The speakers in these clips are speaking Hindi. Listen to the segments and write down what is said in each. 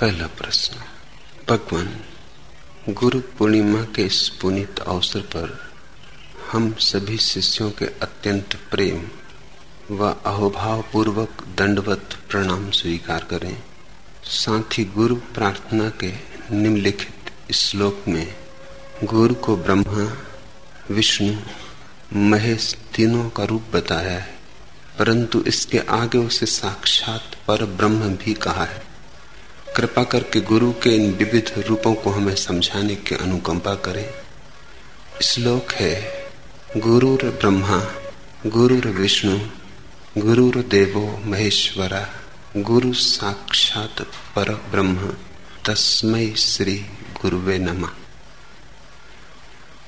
पहला प्रश्न, भगवान गुरु पूर्णिमा के इस पुनित अवसर पर हम सभी शिष्यों के अत्यंत प्रेम व अहोभाव पूर्वक दंडवत प्रणाम स्वीकार करें। साथ ही गुरु प्रार्थना के निम्नलिखित श्लोक में, गुरु को ब्रह्मा, विष्णु, महेश तीनों का रूप बताया है, परंतु इसके आगे उसे साक्षात पर ब्रह्म भी कहा है। कृपा करके गुरु के इन विविध रूपों को हमें समझाने की अनुकंपा करें। श्लोक है गुरुर ब्रह्मा, गुरुर विष्णु, गुरुर देवो महेश्वरा, गुरु साक्षात पर ब्रह्म तस्मय श्री गुरुवे नमः।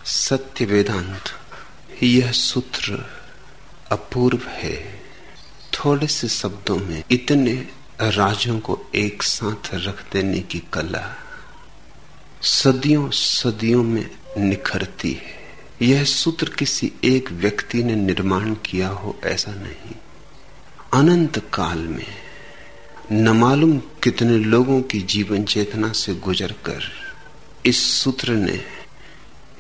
सत्य वेदांत यह सूत्र अपूर्व है। थोड़े से शब्दों में इतने राजों को एक साथ रख देने की कला सदियों सदियों में निखरती है। यह सूत्र किसी एक व्यक्ति ने निर्माण किया हो ऐसा नहीं। अनंत काल में न मालूम कितने लोगों की जीवन चेतना से गुजरकर इस सूत्र ने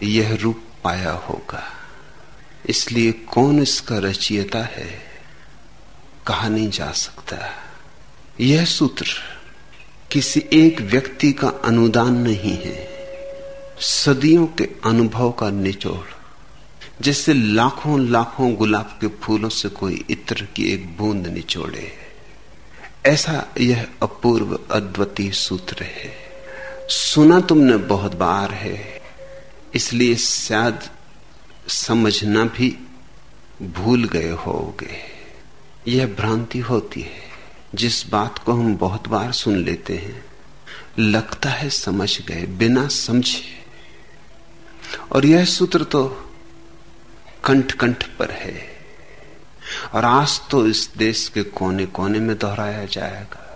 यह रूप पाया होगा। इसलिए कौन इसका रचयिता है, कहा नहीं जा सकता। यह सूत्र किसी एक व्यक्ति का अनुदान नहीं है, सदियों के अनुभव का निचोड़, जैसे लाखों लाखों गुलाब के फूलों से कोई इत्र की एक बूंद निचोड़े। ऐसा यह अपूर्व अद्वितीय सूत्र है। सुना तुमने बहुत बार है, इसलिए शायद समझना भी भूल गए होगे। यह भ्रांति होती है। जिस बात को हम बहुत बार सुन लेते हैं, लगता है समझ गए, बिना समझे। और यह सूत्र तो कंठ कंठ पर है। और आज तो इस देश के कोने कोने में दोहराया जाएगा।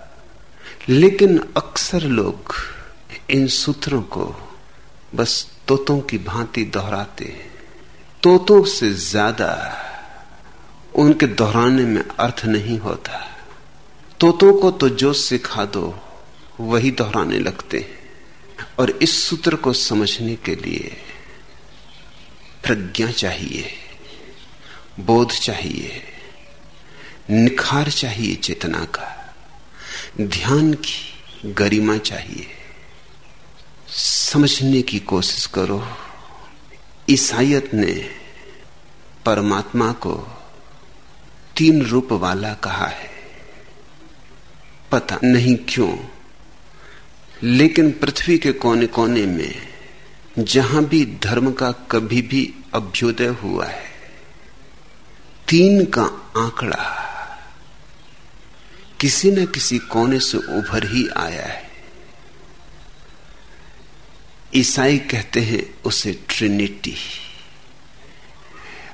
लेकिन अक्सर लोग इन सूत्रों को बस तोतों की भांति दोहराते हैं। तोतों से ज़्यादा उनके दोहराने में अर्थ नहीं होता। तोतों को तो जो सिखा दो, वही दोहराने लगते हैं। और इस सूत्र को समझने के लिए प्रज्ञा चाहिए, बोध चाहिए, निखार चाहिए चेतना का, ध्यान की गरिमा चाहिए। समझने की कोशिश करो, ईसाइत ने परमात्मा को तीन रूप वाला कहा है। पता नहीं क्यों। लेकिन पृथ्वी के कोने कोने में जहाँ भी धर्म का कभी भी अभ्युदय हुआ है, तीन का आंकड़ा किसी न किसी कोने से उभर ही आया है। ईसाई कहते हैं उसे ट्रिनिटी।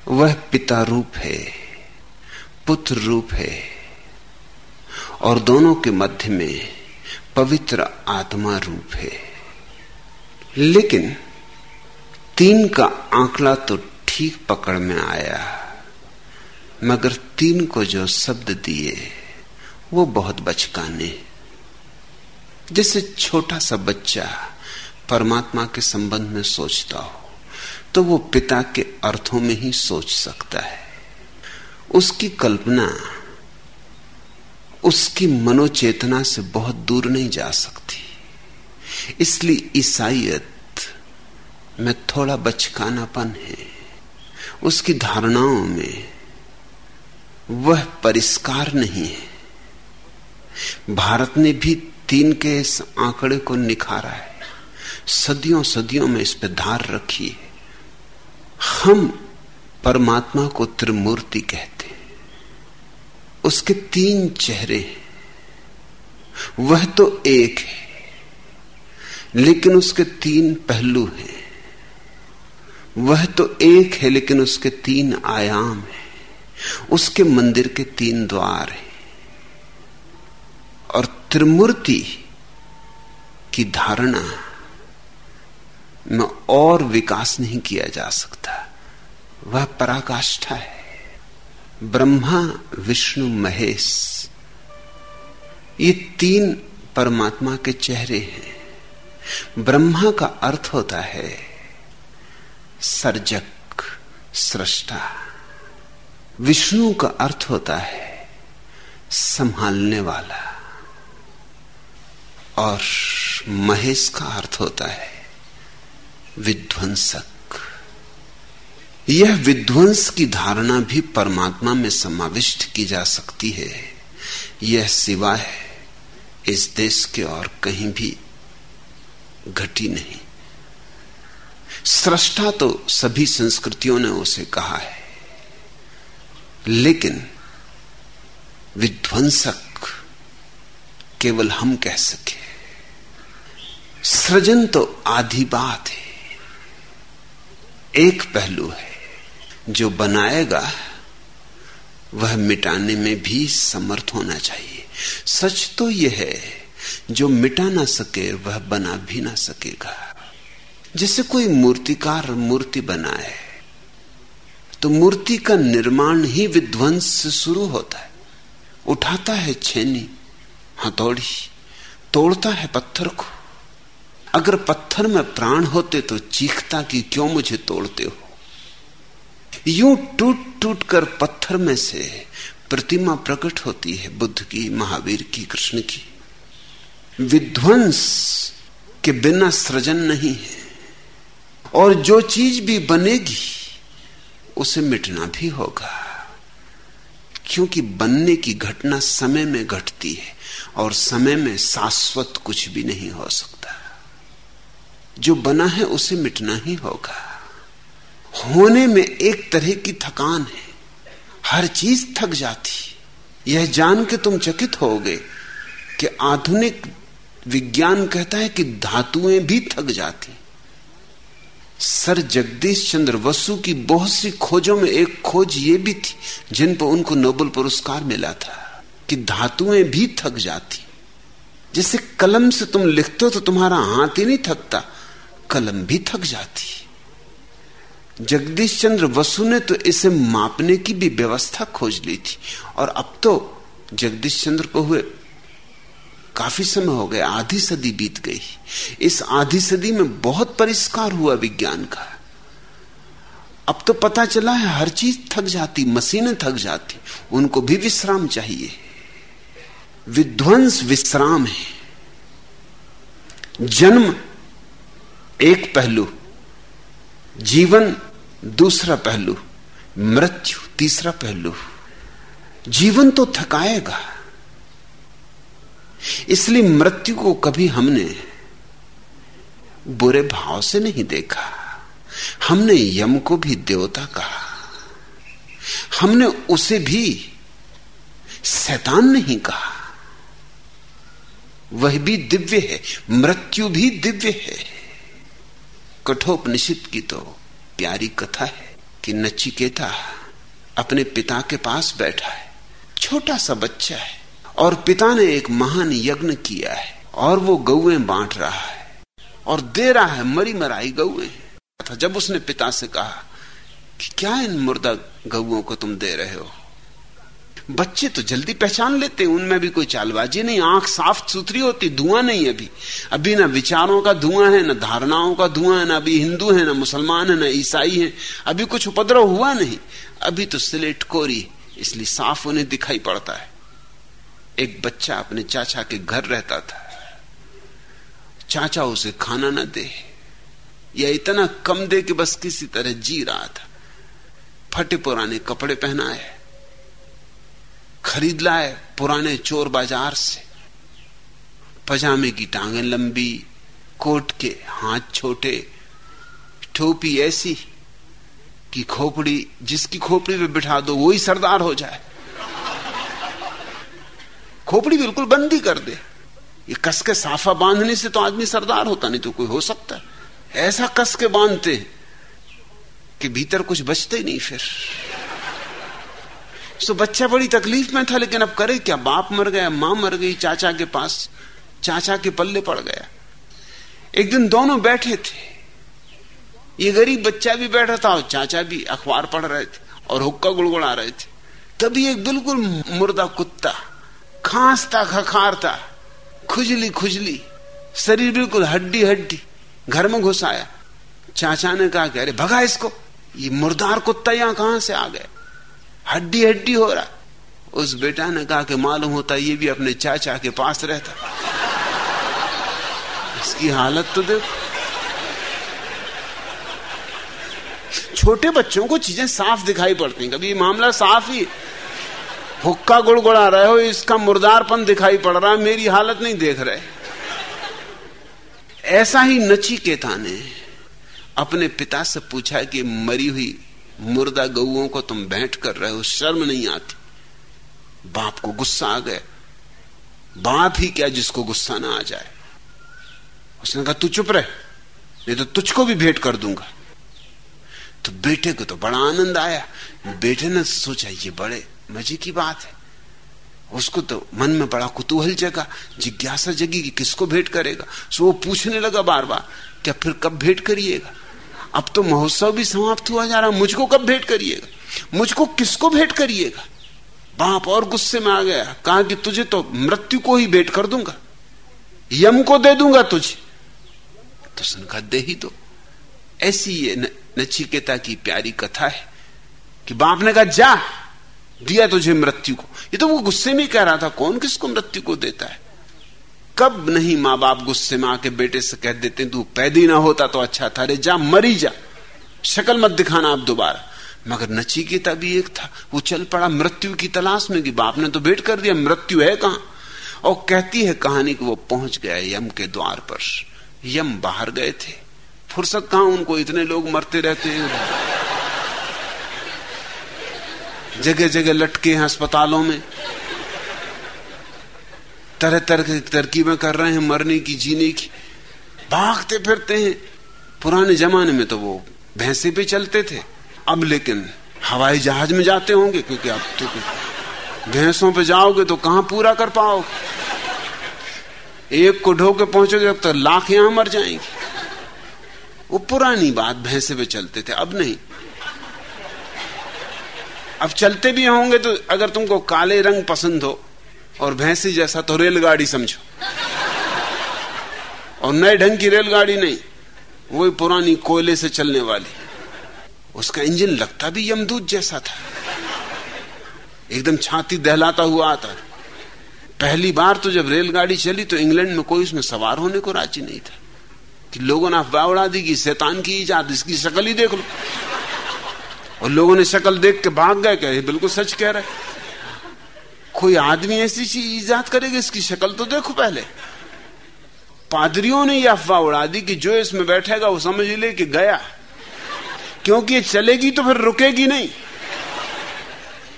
वह पिता रूप है, पुत्र रूप है और दोनों के मध्य में पवित्र आत्मा रूप है। लेकिन तीन का आंकड़ा तो ठीक पकड़ में आया, मगर तीन को जो शब्द दिए, वो बहुत बचकाने। जैसे छोटा सा बच्चा परमात्मा के संबंध में सोचता हो तो वो पिता के अर्थों में ही सोच सकता है। उसकी कल्पना उसकी मनोचेतना से बहुत दूर नहीं जा सकती। इसलिए ईसाइत में थोड़ा बचकानापन है। उसकी धारणाओं में वह परिष्कार नहीं है। भारत ने भी तीन के इस आंकड़े को निखारा है। सदियों सदियों में इस पर धार रखी है। हम परमात्मा को त्रिमूर्ति कहते उसके तीन चेहरे वह तो एक है, लेकिन उसके तीन पहलू हैं। वह तो एक है, लेकिन उसके तीन आयाम हैं। उसके मंदिर के तीन द्वार हैं। और त्रिमूर्ति की धारणा में और विकास नहीं किया जा सकता। वह पराकाष्ठा है। ब्रह्मा, विष्णु, महेश, ये तीन परमात्मा के चेहरे हैं। ब्रह्मा का अर्थ होता है सर्जक, सृष्टा। विष्णु का अर्थ होता है संभालने वाला। और महेश का अर्थ होता है विध्वंसक। यह विध्वंस की धारणा भी परमात्मा में समाविष्ट की जा सकती है। यह सिवाय इस देश के और कहीं भी घटी नहीं। सृष्टा तो सभी संस्कृतियों ने उसे कहा है। लेकिन विध्वंसक केवल हम कह सके। सृजन तो आधी बात है। एक पहलू है। जो बनाएगा, वह मिटाने में भी समर्थ होना चाहिए। सच तो यह है, जो मिटा ना सके, वह बना भी ना सकेगा। जैसे कोई मूर्तिकार मूर्ति बनाए तो मूर्ति का निर्माण ही विध्वंस से शुरू होता है। उठाता है छेनी, हथौड़ी, तोड़ता है पत्थर को। अगर पत्थर में प्राण होते तो चीखता कि क्यों मुझे तोड़ते हो? यूँ टूट टूट कर पत्थर में से प्रतिमा प्रकट होती है बुद्ध की, महावीर की, कृष्ण की। विध्वंस के बिना सृजन नहीं है। और जो चीज़ भी बनेगी, उसे मिटना भी होगा। क्योंकि बनने की घटना समय में घटती है और समय में शाश्वत कुछ भी नहीं हो सकता। जो बना है, उसे मिटना ही होगा। होने में एक तरह की थकान है। हर चीज़ थक जाती यह जान के तुम चकित होगे कि आधुनिक विज्ञान कहता है कि धातुएँ भी थक जाती। सर जगदीश चंद्र वसु की बहुत सी खोजों में एक खोज ये भी थी, जिन पर उनको नोबल पुरस्कार मिला था, कि धातुएँ भी थक जाती। जैसे कलम से तुम लिखते हो तो तुम्हारा हाथ ही नहीं थकता, कलम भी थक जाती। जगदीश चंद्र वसु ने तो इसे मापने की भी व्यवस्था खोज ली थी। और अब तो जगदीश चंद्र को हुए काफ़ी समय हो गया आधी सदी बीत गई। इस आधी सदी में बहुत परिष्कार हुआ विज्ञान का। अब तो पता चला है, हर चीज़ थक जाती, मशीनें थक जाती, उनको भी विश्राम चाहिए। विध्वंस विश्राम है। जन्म एक पहलू जीवन दूसरा पहलू, मृत्यु तीसरा पहलू। जीवन तो थकाएगा, इसलिए मृत्यु को कभी हमने बुरे भाव से नहीं देखा। हमने यम को भी देवता कहा, हमने उसे भी शैतान नहीं कहा। वह भी दिव्य है, मृत्यु भी दिव्य है। कठोपनिषद की तो प्यारी कथा है कि नचिकेता अपने पिता के पास बैठा है। छोटा सा बच्चा है और पिता ने एक महान यज्ञ किया है और वो गौए बांट रहा है और दे रहा है मरी मराई था जब उसने पिता से कहा कि क्या इन मुर्दा गौओं को तुम दे रहे हो? बच्चे तो जल्दी पहचान लेते उनमें भी कोई चालबाजी नहीं, आँख साफ़ सुथरी होती, धुआँ नहीं अभी। अभी ना विचारों का धुआँ है, ना धारणाओं का धुआँ है, ना अभी हिंदू है, ना मुसलमान है, ना ईसाई है, अभी कुछ उपद्रव हुआ नहीं। अभी तो स्लेट कोरी, इसलिए साफ़ उन्हें दिखाई पड़ता है। एक बच्चा अपने चाचा के घर रहता था। चाचा उसे खाना ना दे, या इतना कम दे कि बस किसी तरह जी रहा था। फटे पुराने कपड़े पहनाए। खरीद लाए पुराने चोर बाज़ार से। पजामे की टांगे लंबी, कोट के हाथ छोटे, टोपी ऐसी कि खोपड़ी, जिसकी खोपड़ी पे बिठा दो, वही सरदार हो जाए। खोपड़ी बिल्कुल बंद ही कर दे। ये कस के साफा बांधने से तो आदमी सरदार होता, नहीं तो कोई हो सकता। ऐसा कस के बांधते कि भीतर कुछ बचते ही नहीं फिर। तो बच्चा बड़ी तकलीफ़ में था, लेकिन अब करे क्या? बाप मर गया, माँ मर गई, चाचा के पास, चाचा के पल्ले पड़ गया। एक दिन दोनों बैठे थे। ये गरीब बच्चा भी बैठा था और चाचा भी अखबार पढ़ रहे थे और हुक्का गुड़गुड़ा रहे थे। तभी एक बिल्कुल मुर्दा कुत्ता खांसता, खखारता, खुजली खुजली, शरीर बिल्कुल हड्डी हड्डी, घर में घुस आया। चाचा ने कहा अरे भगा इसको, ये मुर्दार कुत्ता यहाँ कहाँ से आ गए हड्डी हड्डी हो रहा। उस बेटा ने कहा कि मालूम होता ये भी अपने चाचा के पास रहता। इसकी हालत तो देखो। छोटे बच्चों को चीज़ें साफ़ दिखाई पड़ती कभी मामला साफ़ ही हुक्का गुड़गुड़ा रहे हो, इसका मुर्दारपन दिखाई पड़ रहा है, मेरी हालत नहीं देख रहे। ऐसा ही नचिकेता ने अपने पिता से पूछा कि मरी हुई मुर्दा गऊओं को तुम बैठ कर रहे हो, शर्म नहीं आती। बाप को गुस्सा आ गया। बाप ही क्या जिसको गुस्सा ना आ जाए। उसने कहा, तू चुप रहे, नहीं तो तुझको भी भेंट कर दूँगा। तो बेटे को तो बड़ा आनंद आया। बेटे ने सोचा, ये बड़े मज़े की बात है। उसको तो मन में बड़ा कुतूहल जगा, जिज्ञासा जगी कि किसको भेंट करेगा। सो वो पूछने लगा बार बार, क्या फिर कब भेंट करिएगा? अब तो महोत्सव भी समाप्त हुआ जा रहा मुझको कब भेंट करिएगा? मुझको किसको भेंट करिएगा? बाप और गुस्से में आ गया। कहा कि तुझे तो मृत्यु को ही भेंट कर दूँगा। यम को दे दूँगा तुझे। तो सुनका दे ही दो। ऐसी ये नचिकेता की प्यारी कथा है कि बाप ने कहा, जा, दिया तुझे मृत्यु को। ये तो वो गुस्से में कह रहा था, कौन किसको मृत्यु को देता है? कब नहीं माँ बाप गुस्से में आके बेटे से कह देते तू पैदी ना होता तो अच्छा था, अरे जा, मरी जा। शक्ल मत दिखाना आप दोबारा। मगर नचिकेता भी एक था, वो चल पड़ा मृत्यु की तलाश में कि बाप ने तो भेंट कर दिया, मृत्यु है कहाँ? और कहती है कहानी कि वो पहुँच गया यम के द्वार पर। यम बाहर गए थे। फुर्सत कहाँ, उनको इतने लोग मरते रहते हैं। जगह जगह लटके हैं अस्पतालों में। तरह तरह की तरकीबें कर रहे हैं, मरने की, जीने की। भागते फिरते हैं। पुराने जमाने में तो वो भैंसे पे चलते थे। अब लेकिन हवाई जहाज़ में जाते होंगे, क्योंकि अब तो भैंसों पे जाओगे तो कहाँ पूरा कर पाओगे? एक को ढो के पहुंचोगे, अब तो लाख यहाँ मर जाएँगे। वो पुरानी बात, भैंसे पे चलते थे, अब नहीं। अब चलते भी होंगे तो अगर तुमको काले रंग पसंद हो और भैंसी जैसा तो रेलगाड़ी समझो। और नए ढंग की रेलगाड़ी नहीं, वही पुरानी कोयले से चलने वाली। उसका इंजन लगता भी यमदूत जैसा था। एकदम छाती दहलाता हुआ आता पहली बार तो जब रेलगाड़ी चली तो इंग्लैंड में कोई उसमें सवार होने को राज़ी नहीं था। कि लोगों ने अफवाह उड़ा दी कि शैतान की ईजाद, इसकी शक्ल ही देख लो। और लोगों ने शक्ल देख के भाग गए, कहे बिल्कुल सच कह रहे कोई आदमी ऐसी चीज़ ईजाद करेगा, इसकी शक्ल तो देखो पहले। पादरियों ने यह अफवाह उड़ा दी कि जो इसमें बैठेगा, वो समझ ले कि गया। क्योंकि चलेगी तो फिर रुकेगी नहीं।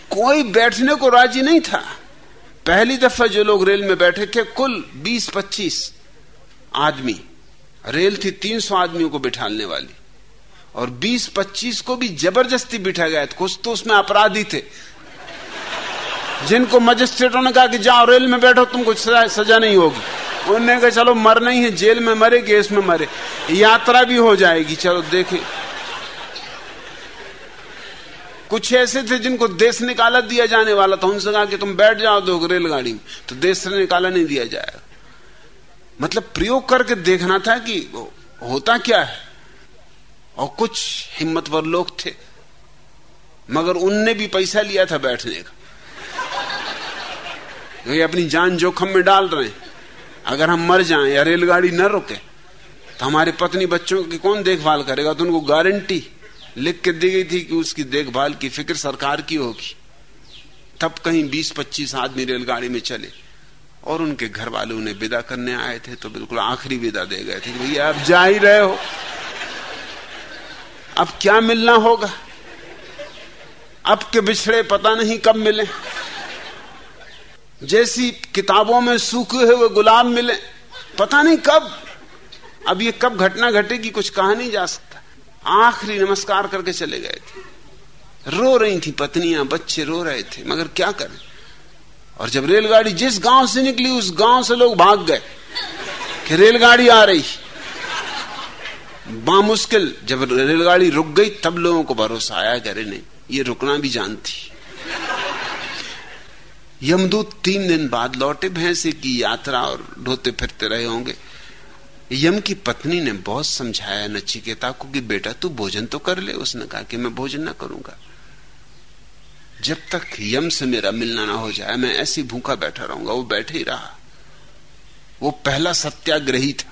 कोई बैठने को राज़ी नहीं था। पहली दफ़ा जो लोग रेल में बैठे थे, कुल 20-25 आदमी। रेल थी 300 आदमियों को बिठाने वाली। और 20-25 को भी ज़बरदस्ती बिठा गया कुछ तो उसमें अपराधी थे। जिनको मजिस्ट्रेटों ने कहा कि जाओ रेल में बैठो तुमको सजा, सजा नहीं होगी। उन्होंने कहा चलो मर नहीं है जेल में मरे गैस में मरे। यात्रा भी हो जाएगी चलो देखे। कुछ ऐसे थे जिनको देश निकाला दिया जाने वाला था। उनसे कहा कि तुम बैठ जाओ दो रेलगाड़ी में। तो देश से निकाला नहीं दिया जाएगा। मतलब प्रयोग करके देखना था कि होता क्या है। और कुछ हिम्मतवर लोग थे। मगर उनने भी पैसा लिया था बैठने का। ये अपनी जान जोखम में डाल रहे हैं। अगर हम मर जाएँ या रेलगाड़ी न रुके तो हमारे पत्नी बच्चों की कौन देखभाल करेगा? तो उनको गारंटी लिख के दी गई थी कि उसकी देखभाल की फ़िक्र सरकार की होगी। तब कहीं 20-25 आदमी रेलगाड़ी में चले और उनके घर वाले उन्हें विदा करने आए थे तो बिल्कुल आखिरी विदा दे गए थे भैया आप जा ही रहे हो। अब क्या मिलना होगा? अब के बिछड़े पता नहीं कब मिले। जैसी किताबों में सूखे हुए गुलाब मिले, पता नहीं कब। अब ये कब घटना घटेगी, कुछ कहा नहीं जा सकता। आखिरी नमस्कार करके चले गए थे। रो रही थी पत्नियाँ, बच्चे रो रहे थे, मगर क्या करें? और जब रेलगाड़ी जिस गाँव से निकली, उस गाँव से लोग भाग गए कि रेलगाड़ी आ रही। बामुश्किल, जब रेलगाड़ी रुक गई, तब लोगों को भरोसा आया कि अरे नहीं, ये रुकना भी जानती। यमदूत तीन दिन बाद लौटे भैंसे की यात्रा और ढोते फिरते रहे होंगे। यम की पत्नी ने बहुत समझाया नचिकेता को कि, बेटा, तू भोजन तो कर ले। उसने कहा कि, मैं भोजन ना करूँगा। जब तक यम से मेरा मिलना ना हो जाए, मैं ऐसी भूखा बैठा रहूँगा, वो बैठे ही रहा। वो पहला सत्याग्रही था।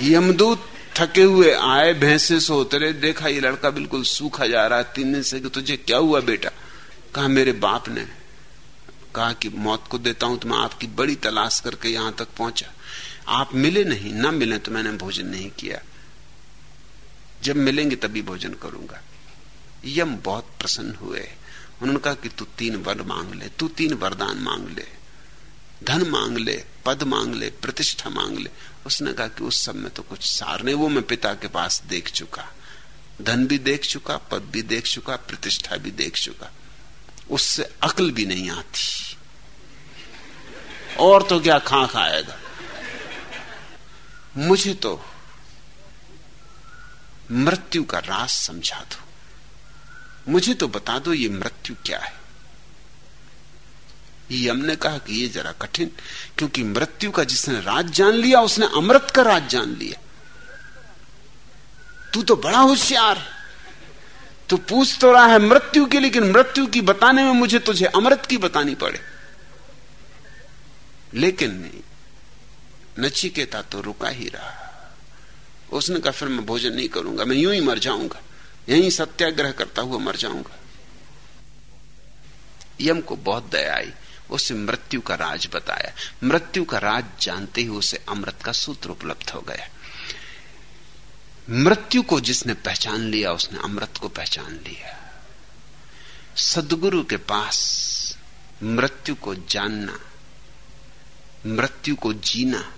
यमदूत थके हुए, आए, भैंसे से उतरे, देखा ये लड़का बिल्कुल सूखा जा रहा है, तीन दिन से कि तुझे क्या हुआ बेटा? कहा, मेरे बाप ने। कहा कि मौत को देता हूँ तो मैं आपकी बड़ी तलाश करके यहाँ तक पहुँचा। आप मिले नहीं, ना मिले तो मैंने भोजन नहीं किया। जब मिलेंगे तभी भोजन करूँगा। यम बहुत प्रसन्न हुए। उन्होंने कहा कि तू तीन वर मांग ले, तू तीन वरदान मांग ले। धन मांग ले, पद मांग ले, प्रतिष्ठा मांग ले। उसने कहा कि उस सब में तो कुछ सार नहीं, वो मैं पिता के पास देख चुका। धन भी देख चुका, पद भी देख चुका, प्रतिष्ठा भी देख चुका। उससे अकल भी नहीं आती। और तो क्या खा खाएगा? मुझे तो मृत्यु का राज समझा दो। मुझे तो बता दो ये मृत्यु क्या है। ये ने कहा कि ये जरा कठिन, क्योंकि मृत्यु का जिसने राज जान लिया, उसने अमृत का राज जान लिया। तू तो बड़ा होशियार तू पूछ तो रहा है मृत्यु की, लेकिन मृत्यु की बताने में मुझे तुझे अमृत की बतानी पड़े। लेकिन नचिकेता तो रुका ही रहा। उसने कहा, फिर मैं भोजन नहीं करूँगा, मैं यूँ ही मर जाऊँगा। यहीं सत्याग्रह करता हुआ मर जाऊँगा। यम को बहुत दया आई। उसे मृत्यु का राज बताया। मृत्यु का राज जानते ही उसे अमृत का सूत्र उपलब्ध हो गया। मृत्यु को जिसने पहचान लिया, उसने अमृत को पहचान लिया। सदगुरु के पास मृत्यु को जानना, मृत्यु को जीना,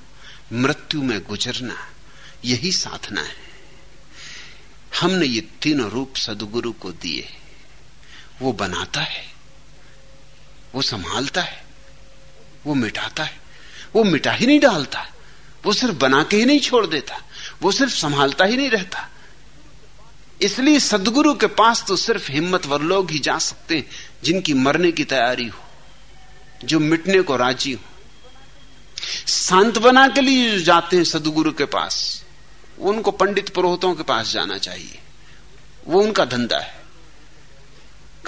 मृत्यु में गुजरना, यही साधना है। हमने ये तीनों रूप सदगुरु को दिए। वो बनाता है। वो संभालता है, वो मिटाता है, वो मिटा ही नहीं डालता, वो सिर्फ़ बना के ही नहीं छोड़ देता, वो सिर्फ़ संभालता ही नहीं रहता। इसलिए सदगुरु के पास तो सिर्फ़ हिम्मतवर लोग ही जा सकते हैं, जिनकी मरने की तैयारी हो, जो मिटने को राज़ी हो। सांत्वना के लिए जो जाते हैं सदगुरु के पास उनको पंडित पुरोहितों के पास जाना चाहिए, वो उनका धंधा है।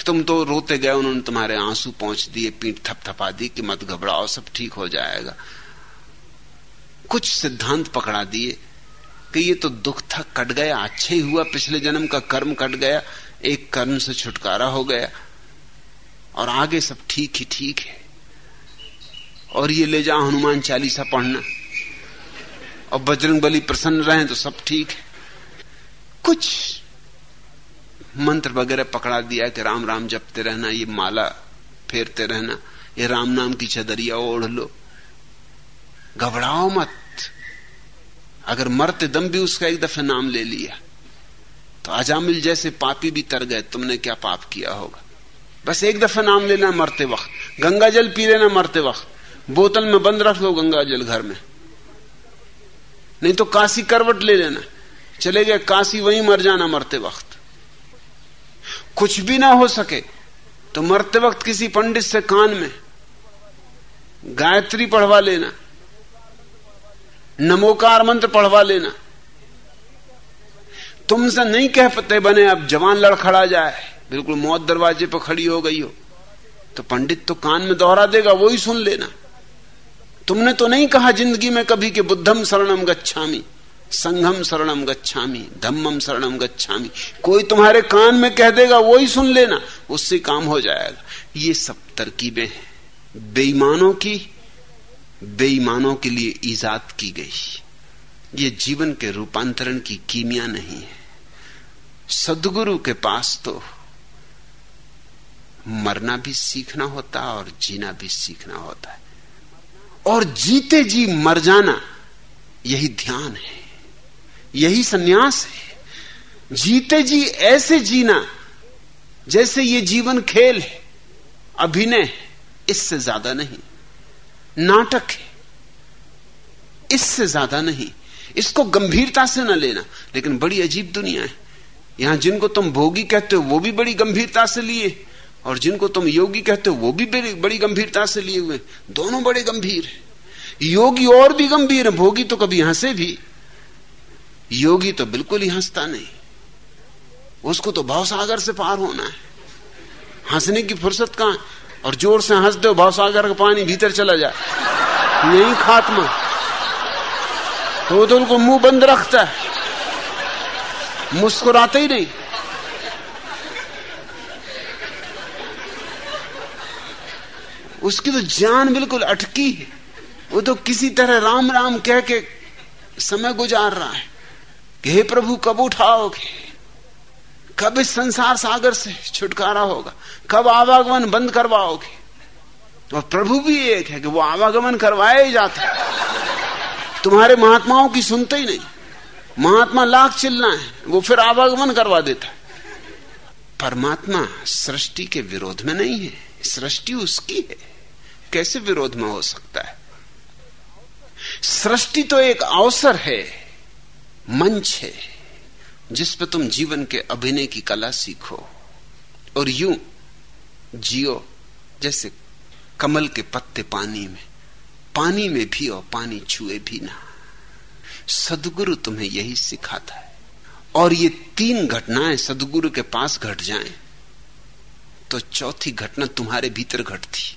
तुम तो रोते गए, उन्होंने तुम्हारे आँसू पहुँच दिए, पीठ थपथपा दी कि मत घबराओ, सब ठीक हो जाएगा। कुछ सिद्धांत पकड़ा दिए कि ये तो दुख था, कट गया अच्छा ही हुआ, पिछले जन्म का कर्म कट गया, एक कर्म से छुटकारा हो गया, और आगे सब ठीक ही ठीक है। और ये ले जाओ हनुमान चालीसा पढ़ना। और बजरंग बली प्रसन्न रहे तो सब ठीक है। कुछ मंत्र वगैरह पकड़ा दिया कि राम राम जपते रहना, ये माला फेरते रहना, ये राम नाम की चदरिया ओढ़ लो। घबराओ मत। अगर मरते दम भी उसका एक दफे नाम ले लिया तो अजामिल जैसे पापी भी तर गए, तुमने क्या पाप किया होगा? बस एक दफ़ा नाम लेना मरते वक्त। गंगा जल पी लेना मरते वक्त। बोतल में बंद रख लो गंगा जल घर में। नहीं तो काशी करवट ले लेना। चले गए, काशी वहीं मर जाना मरते वक्त। कुछ भी ना हो सके तो मरते वक्त किसी पंडित से कान में गायत्री पढ़वा लेना, नमोकार मंत्र पढ़वा लेना। तुमसे नहीं कह पते बने, अब जवान लड़खड़ा जाए, बिल्कुल मौत दरवाजे पर खड़ी हो गई हो तो पंडित तो कान में दोहरा देगा, वो ही सुन लेना। तुमने तो नहीं कहा ज़िंदगी में कभी कि बुद्धम शरणम गच्छामी। संघम शरणम गच्छामी, धम्मम शरणम गच्छामी। कोई तुम्हारे कान में कह देगा वो ही सुन लेना, उससे काम हो जाएगा। ये सब तरकीबें हैं। बेईमानों की, बेईमानों के लिए ईजाद की गई। ये जीवन के रूपांतरण की कीमिया नहीं है। सदगुरु के पास तो मरना भी सीखना होता है और जीना भी सीखना होता है। और जीते जी मर जाना, यही ध्यान है। यही सन्यास है। जीते जी ऐसे जीना जैसे ये जीवन खेल है अभिनय इससे ज़्यादा नहीं। नाटक है इससे ज़्यादा नहीं। इसको गंभीरता से ना लेना लेकिन बड़ी अजीब दुनिया है। यहाँ जिनको तुम भोगी कहते हो वो भी बड़ी गंभीरता से लिए और जिनको तुम योगी कहते हो वो भी बड़ी, बड़ी गंभीरता से लिए हुए। दोनों बड़े गंभीर है। योगी और भी गंभीर है भोगी तो कभी हंसे भी। योगी तो बिल्कुल ही हंसता नहीं। उसको तो भावसागर से पार होना है। हंसने की फुर्सत कहाँ और ज़ोर से हंस दो भावसागर का पानी भीतर चला जाए। यही खात्मा। तो वो तो उनको मुँह बंद रखता है। मुस्कुराते ही नहीं। उसकी तो जान बिल्कुल अटकी है। वो तो किसी तरह राम राम कह के समय गुजार रहा है। कि हे प्रभु, कब उठाओगे? कब इस संसार सागर से छुटकारा होगा? कब आवागमन बंद करवाओगे? और प्रभु भी एक है कि वो आवागमन करवाया ही जाता है। तुम्हारे महात्माओं की सुनते ही नहीं। महात्मा लाख चिल्ला है वो फिर आवागमन करवा देता है। परमात्मा सृष्टि के विरोध में नहीं है। सृष्टि उसकी है। कैसे विरोध में हो सकता है? सृष्टि तो एक अवसर है। मंच है, जिस पर तुम जीवन के अभिनय की कला सीखो। और यूँ जियो, जैसे कमल के पत्ते पानी में। पानी में भी और पानी छुए भी ना। सदगुरु तुम्हें यही सिखाता है। और ये तीन घटनाएँ सदगुरु के पास घट जाएँ तो चौथी घटना तुम्हारे भीतर घटती।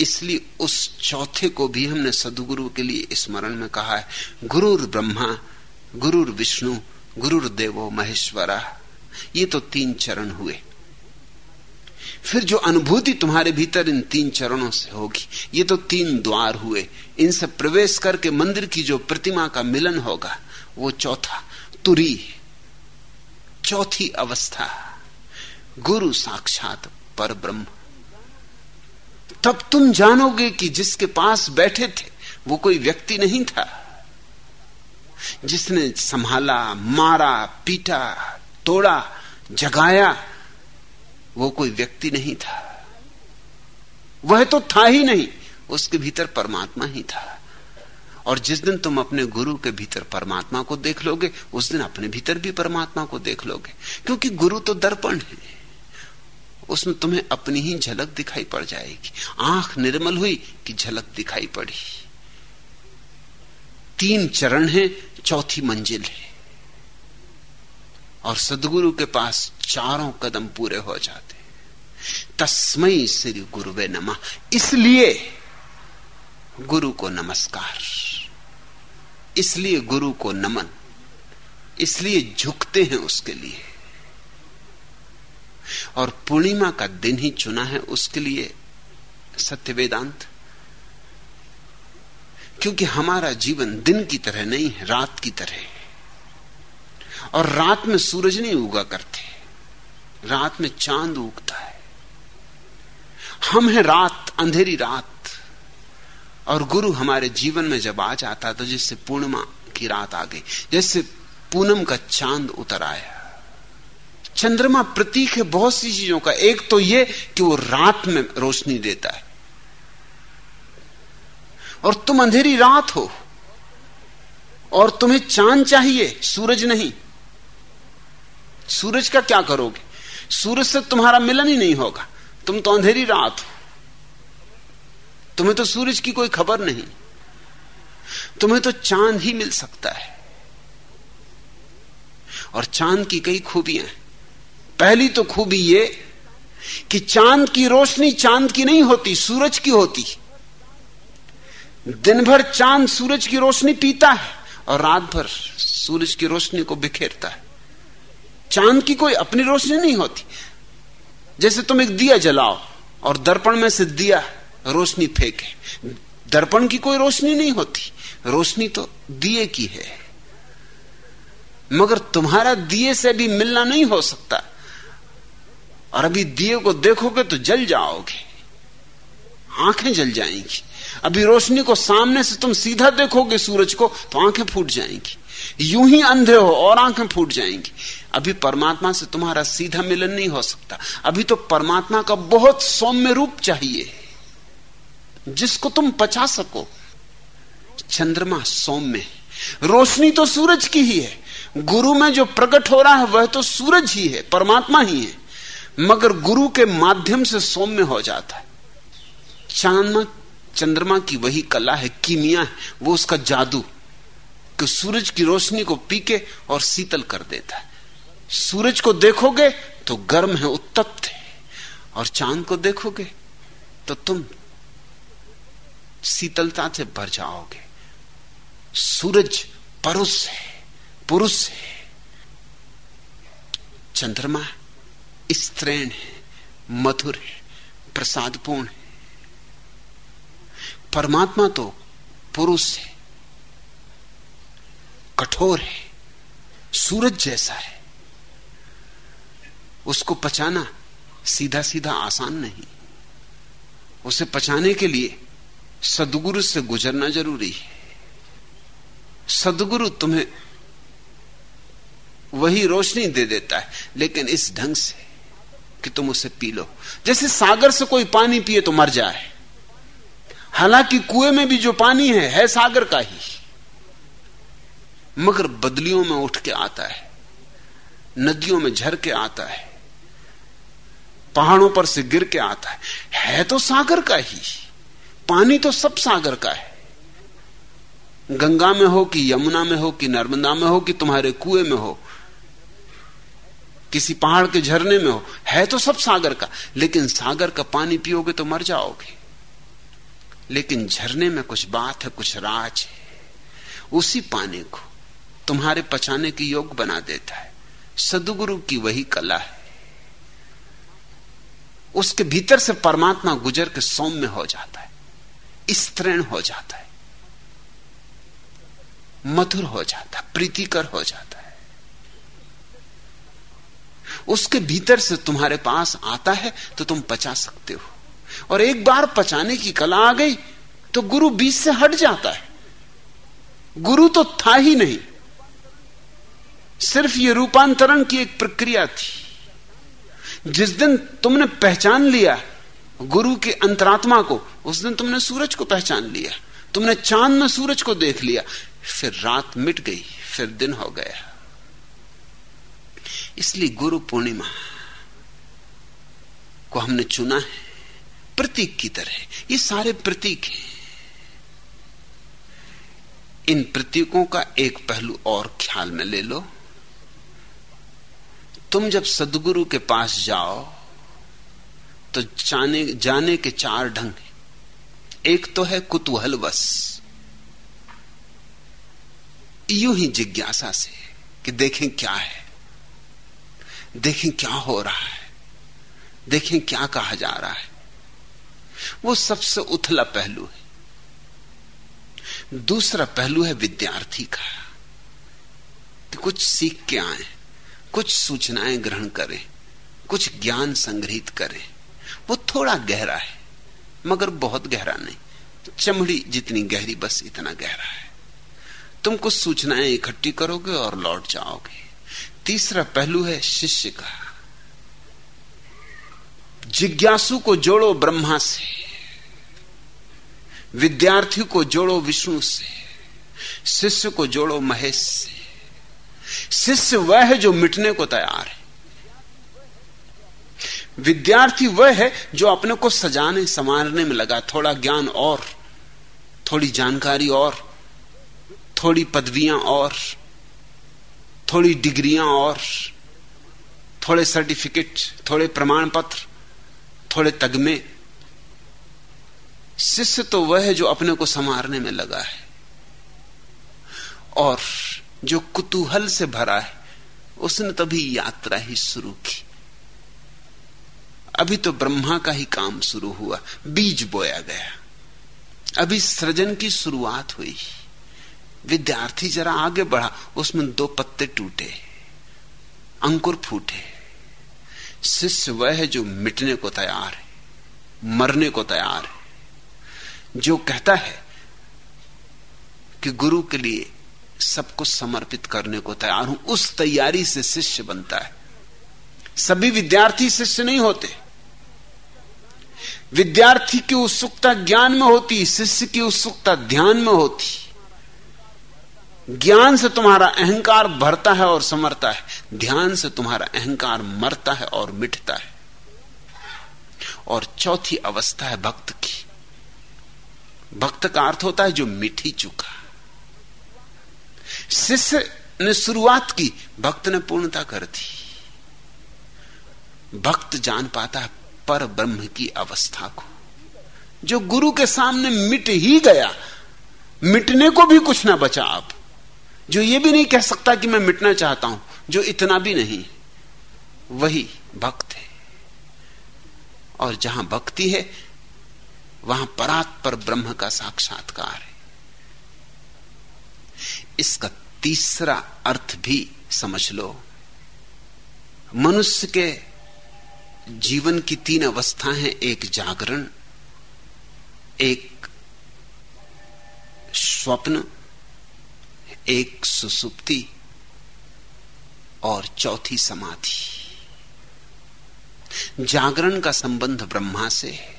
इसलिए उस चौथे को भी हमने सदगुरु के लिए स्मरण में कहा है। गुरुर ब्रह्मा गुरुर विष्णु, गुरुर देवो महेश्वरा। ये तो तीन चरण हुए। फिर जो अनुभूति तुम्हारे भीतर इन तीन चरणों से होगी, ये तो तीन द्वार हुए। इनसे प्रवेश करके मंदिर की जो प्रतिमा का मिलन होगा, वो चौथा, तुरी चौथी अवस्था, गुरु साक्षात पर ब्रह्म तब तुम जानोगे कि जिसके पास बैठे थे, वो कोई व्यक्ति नहीं था। जिसने संभाला, मारा, पीटा, तोड़ा, जगाया, वो कोई व्यक्ति नहीं था। वह तो था ही नहीं, उसके भीतर परमात्मा ही था। और जिस दिन तुम अपने गुरु के भीतर परमात्मा को देख लोगे, उस दिन अपने भीतर भी परमात्मा को देख लोगे, क्योंकि गुरु तो दर्पण है। उसमें तुम्हें अपनी ही झलक दिखाई पड़ जाएगी। आँख निर्मल हुई कि झलक दिखाई पड़ी। तीन चरण है, चौथी मंजिल है। और सदगुरु के पास चारों कदम पूरे हो जाते तस्मई श्री गुरुवे नमा। इसलिए गुरु को नमस्कार। इसलिए गुरु को नमन। इसलिए झुकते हैं उसके लिए। और पूर्णिमा का दिन ही चुना है उसके लिए सत्य वेदांत क्योंकि हमारा जीवन दिन की तरह नहीं है, रात की तरह और रात में सूरज नहीं उगा करते, रात में चाँद उगता है। हम हैं रात, अंधेरी रात, और गुरु हमारे जीवन में जब आ जाता तो जिससे पूर्णिमा की रात आ गई, जैसे पूनम का चाँद उतर आया। चंद्रमा प्रतीक है बहुत सी चीज़ों का, एक तो यह कि वो रात में रोशनी देता है। और तुम अंधेरी रात हो। और तुम्हें चाँद चाहिए, सूरज नहीं। सूरज का क्या करोगे? सूरज से तुम्हारा मिलन ही नहीं होगा। तुम तो अंधेरी रात हो। तुम्हें तो सूरज की कोई खबर नहीं। तुम्हें तो चाँद ही मिल सकता है। और चाँद की कई खूबियाँ हैं। पहली तो खूबी ये कि चाँद की रोशनी चाँद की नहीं होती, सूरज की होती। दिन भर चाँद सूरज की रोशनी पीता है और रात भर सूरज की रोशनी को बिखेरता है। चाँद की कोई अपनी रोशनी नहीं होती। जैसे तुम एक दिया जलाओ और दर्पण में से दिया रोशनी फेंके। दर्पण की कोई रोशनी नहीं होती। रोशनी तो दिए की है। मगर तुम्हारा दिए से भी मिलना नहीं हो सकता। और अभी दिए को देखोगे तो जल जाओगे। आँखें जल जाएँगी। अभी रोशनी को सामने से तुम सीधा देखोगे सूरज को तो आँखें फूट जाएँगी। यूँ ही अंधे हो और आँखें फूट जाएँगी। अभी परमात्मा से तुम्हारा सीधा मिलन नहीं हो सकता। अभी तो परमात्मा का बहुत सौम्य रूप चाहिए। जिसको तुम पचा सको। चंद्रमा सौम्य रोशनी तो सूरज की ही है। गुरु में जो प्रकट हो रहा है, वह तो सूरज ही है, परमात्मा ही है। मगर गुरु के माध्यम से सौम्य हो जाता है। चाँद चंद्रमा की वही कला है, कीमिया है, वो उसका जादू कि सूरज की रोशनी को पीके और शीतल कर देता है। सूरज को देखोगे तो गर्म है, उत्तप्त है। और चाँद को देखोगे तो तुम शीतलता से भर जाओगे। सूरज परुष है, पुरुष है। चंद्रमा स्त्रीण है, मधुर है, प्रसादपूर्ण है। परमात्मा तो पुरुष है, कठोर है, सूरज जैसा है। उसको पचाना सीधा सीधा आसान नहीं। उसे पचाने के लिए सदगुरु से गुजरना ज़रूरी है। सदगुरु तुम्हें वही रोशनी दे देता है, लेकिन इस ढंग से कि तुम उसे पी लो। जैसे सागर से कोई पानी पिए तो मर जाए। हालाँकि कुएँ में भी जो पानी है है सागर का ही। मगर बदलियों में उठ के आता है, नदियों में झर के आता है, पहाड़ों पर से गिर के आता है। है तो सागर का ही, पानी तो सब सागर का है। गंगा में हो कि यमुना में हो कि नर्मदा में हो कि तुम्हारे कुएँ में हो, किसी पहाड़ के झरने में हो, है तो सब सागर का। लेकिन सागर का पानी पियोगे तो मर जाओगे। लेकिन झरने में कुछ बात है, कुछ राज है। उसी पानी को तुम्हारे पचाने के योग बना देता है। सदगुरु की वही कला है। उसके भीतर से परमात्मा गुजर के सौम्य हो जाता है, स्त्रीण हो जाता है, मधुर हो जाता है, प्रीतिकर हो जाता है। उसके भीतर से तुम्हारे पास आता है तो तुम पचा सकते हो। और एक बार पचाने की कला आ गई तो गुरु बीच से हट जाता है। गुरु तो था ही नहीं। सिर्फ़ ये रूपांतरण की एक प्रक्रिया थी। जिस दिन तुमने पहचान लिया गुरु के अंतरात्मा को, उस दिन तुमने सूरज को पहचान लिया। तुमने चाँद में सूरज को देख लिया। फिर रात मिट गई, फिर दिन हो गया। इसलिए गुरु पूर्णिमा को हमने चुना है। प्रतीक की तरह। ये सारे प्रतीक हैं। इन प्रतीकों का एक पहलू और ख्याल में ले लो। तुम जब सदगुरु के पास जाओ तो जाने जाने के चार ढंग एक तो है कुतूहल कुतूहलवश यू ही जिज्ञासा से कि देखें क्या है। देखें क्या हो रहा है। देखें क्या कहा जा रहा है। वो सबसे उथला पहलू है। दूसरा पहलू है विद्यार्थी का। कि कुछ सीख के आए, कुछ सूचनाएँ ग्रहण करें, कुछ ज्ञान संग्रहित करें। वो थोड़ा गहरा है, मगर बहुत गहरा नहीं। चमड़ी जितनी गहरी, बस इतना गहरा है। तुम कुछ सूचनाएँ इकट्ठी करोगे और लौट जाओगे। तीसरा पहलू है शिष्य का। जिज्ञासु को जोड़ो ब्रह्मा से। विद्यार्थी को जोड़ो विष्णु से। शिष्य को जोड़ो महेश से। शिष्य वह है जो मिटने को तैयार है। विद्यार्थी वह है जो अपने को सजाने, संवारने में लगा। थोड़ा ज्ञान और, थोड़ी जानकारी और, थोड़ी पदवियाँ और, थोड़ी डिग्रियाँ और, थोड़े सर्टिफिकेट, थोड़े प्रमाण पत्र थोड़े तगमे शिष्य तो वह है जो अपने को संवारने में लगा है। और जो कुतूहल से भरा है, उसने तभी यात्रा ही शुरू की। अभी तो ब्रह्मा का ही काम शुरू हुआ, बीज बोया गया। अभी सृजन की शुरुआत हुई। विद्यार्थी जरा आगे बढ़ा, उसमें दो पत्ते टूटे, अंकुर फूटे। शिष्य वह है जो मिटने को तैयार है, मरने को तैयार है। जो कहता है कि गुरु के लिए सब कुछ समर्पित करने को तैयार हूँ, उस तैयारी से शिष्य बनता है। सभी विद्यार्थी शिष्य नहीं होते। विद्यार्थी की उत्सुकता ज्ञान में होती, शिष्य की उत्सुकता ध्यान में होती। ज्ञान से तुम्हारा अहंकार भरता है और समरता है। ध्यान से तुम्हारा अहंकार मरता है और मिटता है। और चौथी अवस्था है भक्त की। भक्त का अर्थ होता है जो मिट ही चुका। शिष्य ने शुरुआत की, भक्त ने पूर्णता कर दी। भक्त जान पाता है पर ब्रह्म की अवस्था को। जो गुरु के सामने मिट ही गया, मिटने को भी कुछ ना बचा अब। जो ये भी नहीं कह सकता कि मैं मिटना चाहता हूँ, जो इतना भी नहीं। वही भक्त है। और जहाँ भक्ति है, वहाँ परात पर ब्रह्म का साक्षात्कार है। इसका तीसरा अर्थ भी समझ लो। मनुष्य के जीवन की तीन अवस्थाएँ हैं, एक जागरण, एक स्वप्न एक सुसुप्ति और चौथी समाधि। जागरण का संबंध ब्रह्मा से है।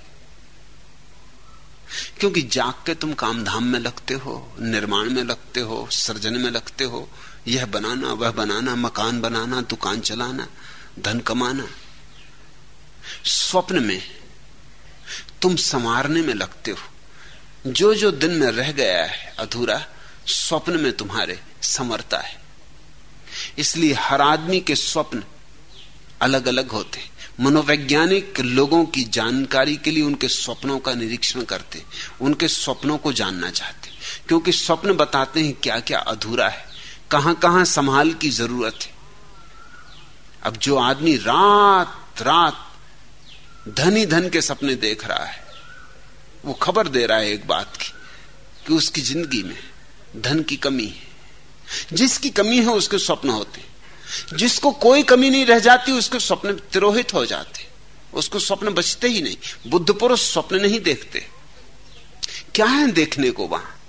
क्योंकि जाग के तुम कामधाम में लगते हो, निर्माण में लगते हो, सृजन में लगते हो, यह बनाना, वह बनाना, मकान बनाना, दुकान चलाना, धन कमाना, स्वप्न में तुम संवारने में लगते हो। जो जो दिन में रह गया है अधूरा स्वप्न में तुम्हारे समरता है। इसलिए हर आदमी के स्वप्न अलग अलग होते मनोवैज्ञानिक लोगों की जानकारी के लिए उनके स्वप्नों का निरीक्षण करते उनके स्वप्नों को जानना चाहते क्योंकि स्वप्न बताते हैं क्या क्या अधूरा है। कहाँ कहाँ संभाल की ज़रूरत है। अब जो आदमी रात रात धनी धन के सपने देख रहा है, वो खबर दे रहा है एक बात की, कि उसकी ज़िंदगी में धन की कमी है। जिसकी कमी है, उसके स्वप्न होते जिसको कोई कमी नहीं रह जाती, उसके स्वप्न तिरोहित हो जाते उसको स्वप्न बचते ही नहीं। बुद्ध पुरुष स्वप्न नहीं देखते। क्या है देखने को वहाँ?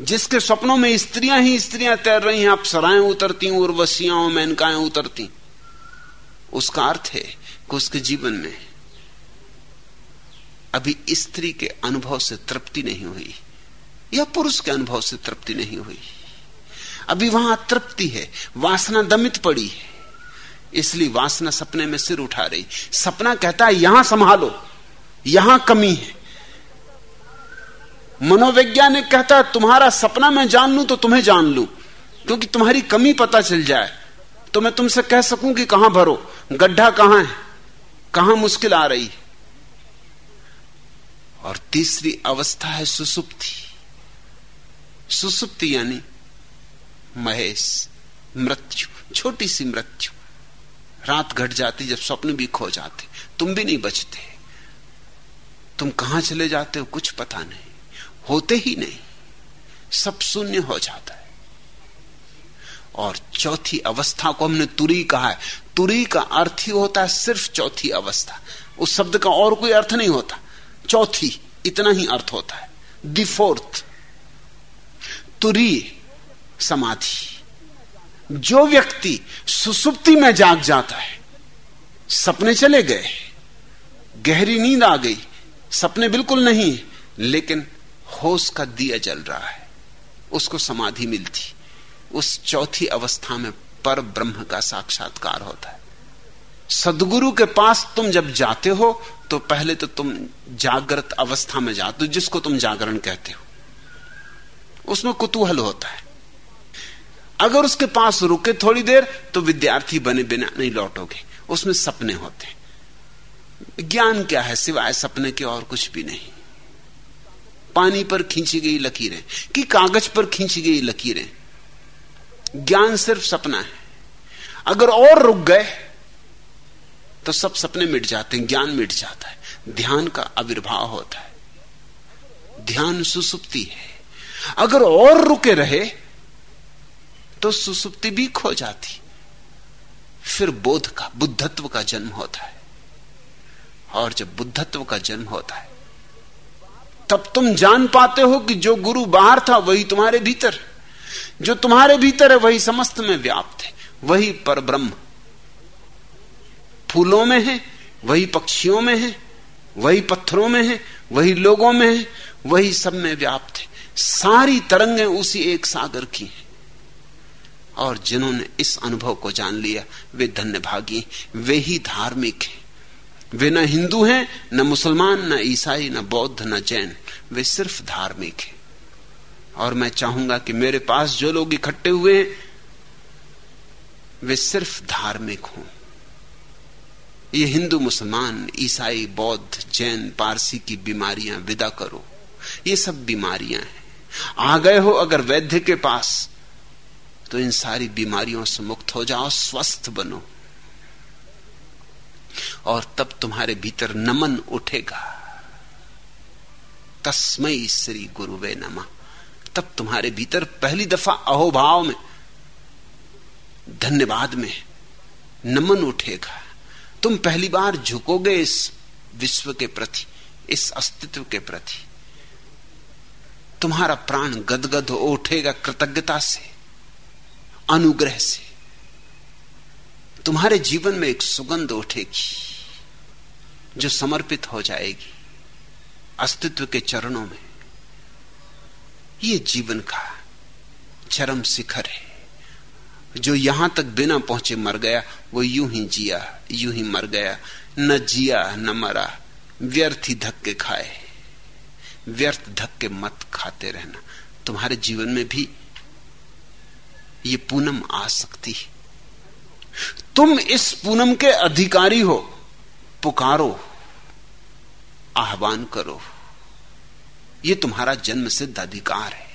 जिसके स्वप्नों में स्त्रियाँ ही स्त्रियाँ तैर रही हैं, आप सराएँ उतरती उर्वशियाँ मेनकाएँ उतरती। उसका अर्थ है कि उसके जीवन में अभी स्त्री के अनुभव से तृप्ति नहीं हुई। या पुरुष के अनुभव से तृप्ति नहीं हुई। अभी वहाँ तृप्ति है, वासना दमित पड़ी है। इसलिए वासना सपने में सिर उठा रही। सपना कहता है, यहाँ संभालो, यहाँ कमी है। मनोवैज्ञानिक कहता है, तुम्हारा सपना मैं जान लू तो तुम्हें जान लू, क्योंकि तुम्हारी कमी पता चल जाए। तो मैं तुमसे कह सकूँ कि कहाँ भरो? गड्ढा कहाँ है? कहाँ मुश्किल आ रही और तीसरी अवस्था है सुसुप्ति। सुसुप्ति यानी महेश, मृत्यु, छोटी सी मृत्यु। रात घट जाती जब स्वप्न भी खो जाते, तुम भी नहीं बचते। तुम कहाँ चले जाते हो कुछ पता नहीं, होते ही नहीं, सब शून्य हो जाता है। और चौथी अवस्था को हमने तुरी कहा है। तुरी का अर्थ ही होता है सिर्फ़ चौथी अवस्था। उस शब्द का और कोई अर्थ नहीं होता। चौथी, इतना ही अर्थ होता है। दी फोर्थ तुरी समाधि। जो व्यक्ति सुसुप्ति में जाग जाता है, सपने चले गए, गहरी नींद आ गई, सपने बिल्कुल नहीं, लेकिन होश का दिया जल रहा है, उसको समाधि मिलती। उस चौथी अवस्था में पर ब्रह्म का साक्षात्कार होता है। सदगुरु के पास तुम जब जाते हो तो पहले तो तुम जागृत अवस्था में जाते हो, जिसको तुम जागरण कहते हो। उसमें कुतूहल होता है। अगर उसके पास रुके थोड़ी देर तो विद्यार्थी बने बिना नहीं लौटोगे। उसमें सपने होते ज्ञान क्या है सिवाय सपने के और कुछ भी नहीं? पानी पर खींची गई लकीरें, कि कागज़ पर खींची गई लकीरें। ज्ञान सिर्फ़ सपना है। अगर और रुक गए तो सब सपने मिट जाते हैं, ज्ञान मिट जाता है। ध्यान का आविर्भाव होता है। ध्यान सुसुप्ति है। अगर और रुके रहे तो सुसुप्ति भी खो जाती। फिर बोध का, बुद्धत्व का जन्म होता है। और जब बुद्धत्व का जन्म होता है, तब तुम जान पाते हो कि जो गुरु बाहर था, वही तुम्हारे भीतर। जो तुम्हारे भीतर है, वही समस्त में व्याप्त है। वही पर ब्रह्म फूलों में है, वही पक्षियों में है, वही पत्थरों में है, वही लोगों में है, वही सब में व्याप्त है। सारी तरंगें उसी एक सागर की हैं। और जिन्होंने इस अनुभव को जान लिया, वे धन्य भागी वे ही धार्मिक हैं। वे न हिंदू हैं, न मुसलमान, न ईसाई, न बौद्ध, न जैन। वे सिर्फ़ धार्मिक हैं। और मैं चाहूँगा कि मेरे पास जो लोग इकट्ठे हुए हैं, वे सिर्फ़ धार्मिक हों। ये हिंदू, मुसलमान, ईसाई, बौद्ध, जैन, पारसी की बीमारियाँ विदा करो। ये सब बीमारियाँ हैं। आ गए हो अगर वैद्य के पास तो इन सारी बीमारियों से मुक्त हो जाओ, स्वस्थ बनो। और तब तुम्हारे भीतर नमन उठेगा। तस्मय श्री गुरुवे नमा। तब तुम्हारे भीतर पहली दफ़ा अहोभाव में, धन्यवाद में नमन उठेगा। तुम पहली बार झुकोगे इस विश्व के प्रति, इस अस्तित्व के प्रति। तुम्हारा प्राण गदगद उठेगा कृतज्ञता से, अनुग्रह से। तुम्हारे जीवन में एक सुगंध उठेगी, जो समर्पित हो जाएगी अस्तित्व के चरणों में। ये जीवन का चरम शिखर है, जो यहाँ तक बिना पहुँचे मर गया, वो यूँ ही जिया, यूँ ही मर गया, न जिया, न मरा, व्यर्थ ही धक्के खाए। व्यर्थ धक्के मत खाते रहना। तुम्हारे जीवन में भी ये पूनम आ सकती है। तुम इस पूनम के अधिकारी हो। पुकारो, आह्वान करो। ये तुम्हारा जन्म सिद्ध अधिकार है।